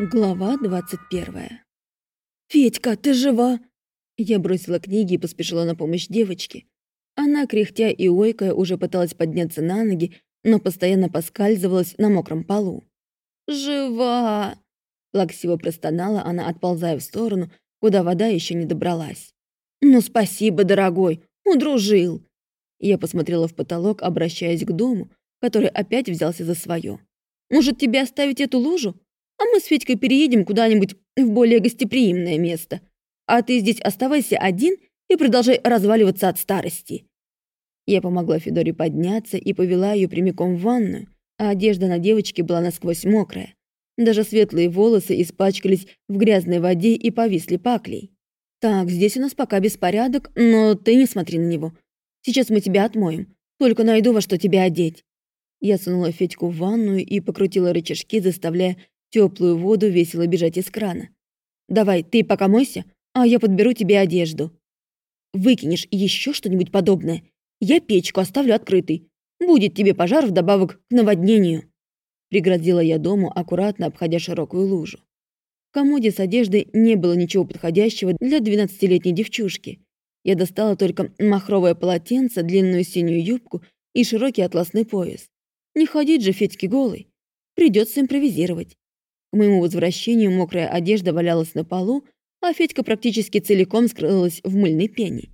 Глава 21. «Федька, ты жива?» Я бросила книги и поспешила на помощь девочке. Она, кряхтя и ойкая, уже пыталась подняться на ноги, но постоянно поскальзывалась на мокром полу. «Жива!» Плаксиво простонала она, отползая в сторону, куда вода еще не добралась. «Ну, спасибо, дорогой, удружил!» Я посмотрела в потолок, обращаясь к дому, который опять взялся за свое. «Может, тебе оставить эту лужу? А мы с Федькой переедем куда-нибудь в более гостеприимное место. А ты здесь оставайся один и продолжай разваливаться от старости». Я помогла Федоре подняться и повела ее прямиком в ванную, а одежда на девочке была насквозь мокрая. Даже светлые волосы испачкались в грязной воде и повисли паклей. «Так, здесь у нас пока беспорядок, но ты не смотри на него. Сейчас мы тебя отмоем. Только найду во что тебя одеть». Я сунула Федьку в ванную и покрутила рычажки, заставляя теплую воду весело бежать из крана. «Давай, ты пока мойся, а я подберу тебе одежду. Выкинешь еще что-нибудь подобное, я печку оставлю открытой. Будет тебе пожар вдобавок к наводнению». Пригрозила я дому, аккуратно обходя широкую лужу. В комоде с одеждой не было ничего подходящего для двенадцатилетней девчушки. Я достала только махровое полотенце, длинную синюю юбку и широкий атласный пояс. Не ходить же Федьке голой. Придется импровизировать. К моему возвращению мокрая одежда валялась на полу, а Федька практически целиком скрылась в мыльной пене.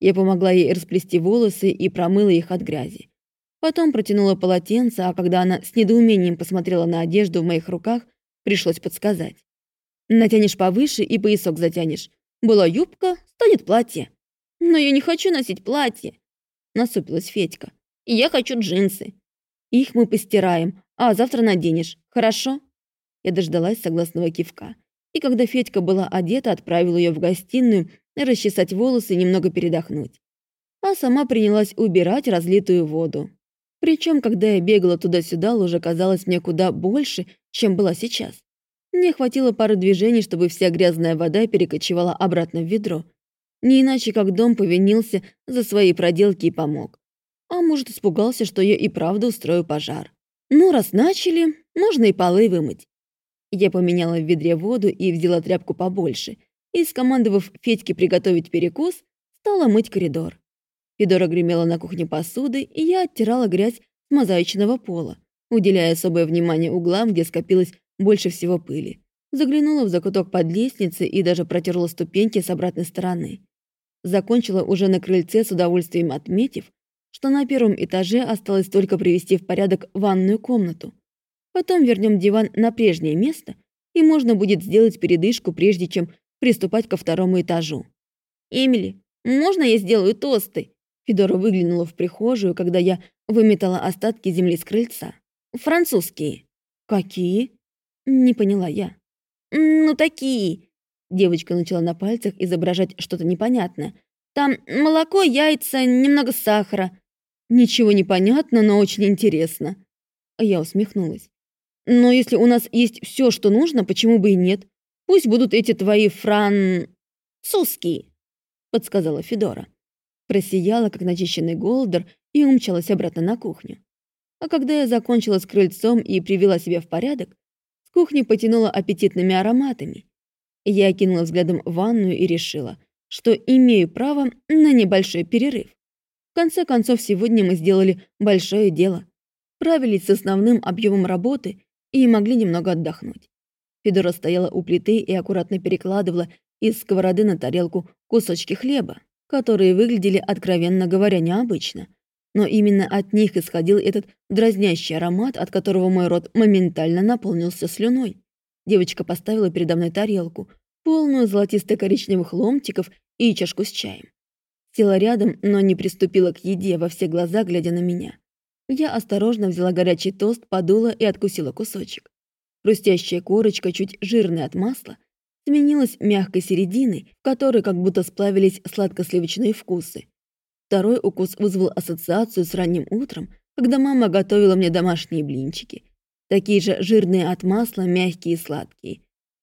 Я помогла ей расплести волосы и промыла их от грязи. Потом протянула полотенце, а когда она с недоумением посмотрела на одежду в моих руках, пришлось подсказать. «Натянешь повыше и поясок затянешь. Была юбка, станет платье». «Но я не хочу носить платье», — насупилась Федька. «Я хочу джинсы. Их мы постираем, а завтра наденешь, хорошо?» Я дождалась согласного кивка. И когда Федька была одета, отправила ее в гостиную расчесать волосы и немного передохнуть. А сама принялась убирать разлитую воду. Причем, когда я бегала туда-сюда, лужа казалась мне куда больше, чем была сейчас. Мне хватило пары движений, чтобы вся грязная вода перекочевала обратно в ведро. Не иначе, как дом повинился за свои проделки и помог. А может, испугался, что я и правда устрою пожар. Ну, раз начали, можно и полы вымыть. Я поменяла в ведре воду и взяла тряпку побольше, и, скомандовав Федьке приготовить перекус, стала мыть коридор. Федора гремела на кухне посудой, и я оттирала грязь с мозаичного пола, уделяя особое внимание углам, где скопилось больше всего пыли. Заглянула в закуток под лестницей и даже протерла ступеньки с обратной стороны. Закончила уже на крыльце с удовольствием отметив, что на первом этаже осталось только привести в порядок ванную комнату. Потом вернем диван на прежнее место, и можно будет сделать передышку, прежде чем приступать ко второму этажу. «Эмили, можно я сделаю тосты?» Федора выглянула в прихожую, когда я выметала остатки земли с крыльца. «Французские». «Какие?» Не поняла я. «Ну, такие». Девочка начала на пальцах изображать что-то непонятное. «Там молоко, яйца, немного сахара». «Ничего не понятно, но очень интересно». Я усмехнулась. Но если у нас есть все, что нужно, почему бы и нет? Пусть будут эти твои фран... Суски, подсказала Федора. Просияла, как начищенный голдер, и умчалась обратно на кухню. А когда я закончила с крыльцом и привела себя в порядок, с кухни потянула аппетитными ароматами. Я окинула взглядом ванную и решила, что имею право на небольшой перерыв. В конце концов, сегодня мы сделали большое дело. Справились с основным объемом работы и могли немного отдохнуть. Федора стояла у плиты и аккуратно перекладывала из сковороды на тарелку кусочки хлеба, которые выглядели, откровенно говоря, необычно. Но именно от них исходил этот дразнящий аромат, от которого мой рот моментально наполнился слюной. Девочка поставила передо мной тарелку, полную золотисто-коричневых ломтиков и чашку с чаем. Села рядом, но не приступила к еде, во все глаза глядя на меня. Я осторожно взяла горячий тост, подула и откусила кусочек. Хрустящая корочка, чуть жирная от масла, сменилась мягкой серединой, в которой как будто сплавились сладко-сливочные вкусы. Второй укус вызвал ассоциацию с ранним утром, когда мама готовила мне домашние блинчики. Такие же жирные от масла, мягкие и сладкие.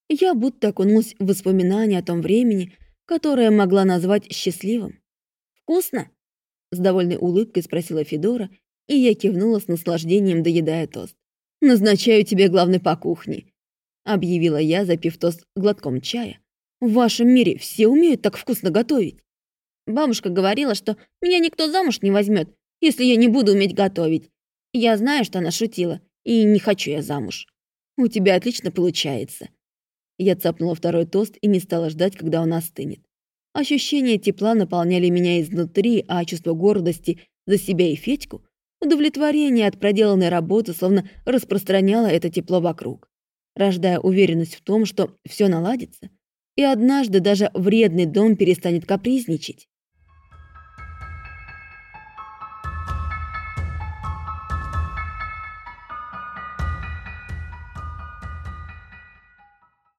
Я будто окунулась в воспоминания о том времени, которое могла назвать счастливым. «Вкусно?» — с довольной улыбкой спросила Федора и я кивнула с наслаждением, доедая тост. «Назначаю тебе главный по кухне». объявила я, запив тост глотком чая. «В вашем мире все умеют так вкусно готовить?» Бабушка говорила, что меня никто замуж не возьмет, если я не буду уметь готовить. Я знаю, что она шутила, и не хочу я замуж. У тебя отлично получается. Я цапнула второй тост и не стала ждать, когда он остынет. Ощущения тепла наполняли меня изнутри, а чувство гордости за себя и Федьку, удовлетворение от проделанной работы словно распространяло это тепло вокруг, рождая уверенность в том, что все наладится, и однажды даже вредный дом перестанет капризничать.